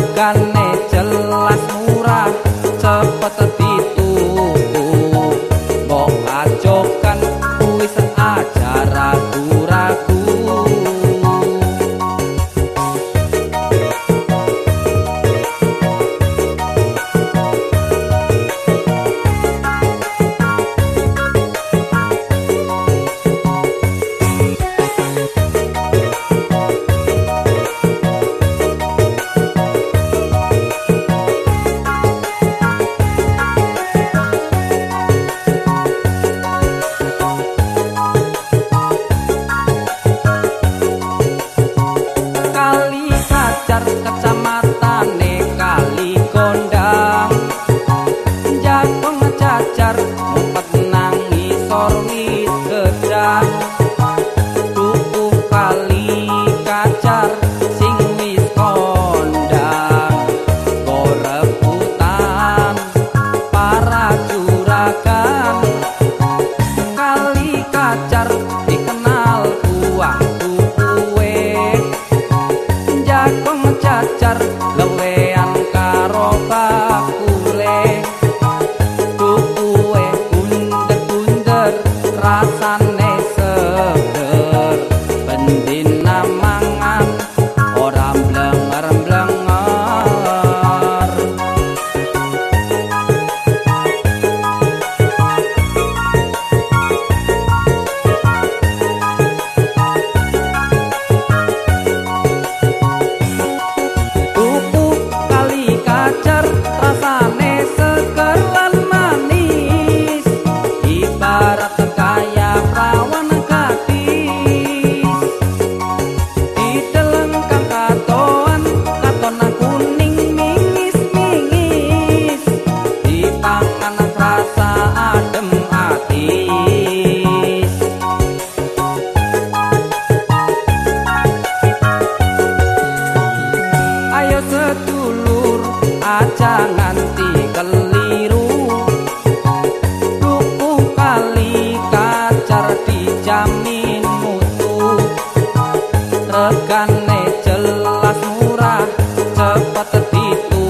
regane baca nganti keliru. Dukuh kali kacar dijamin mutu. Regane jelas murah cepet dituku.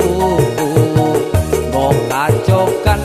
Mau kacokan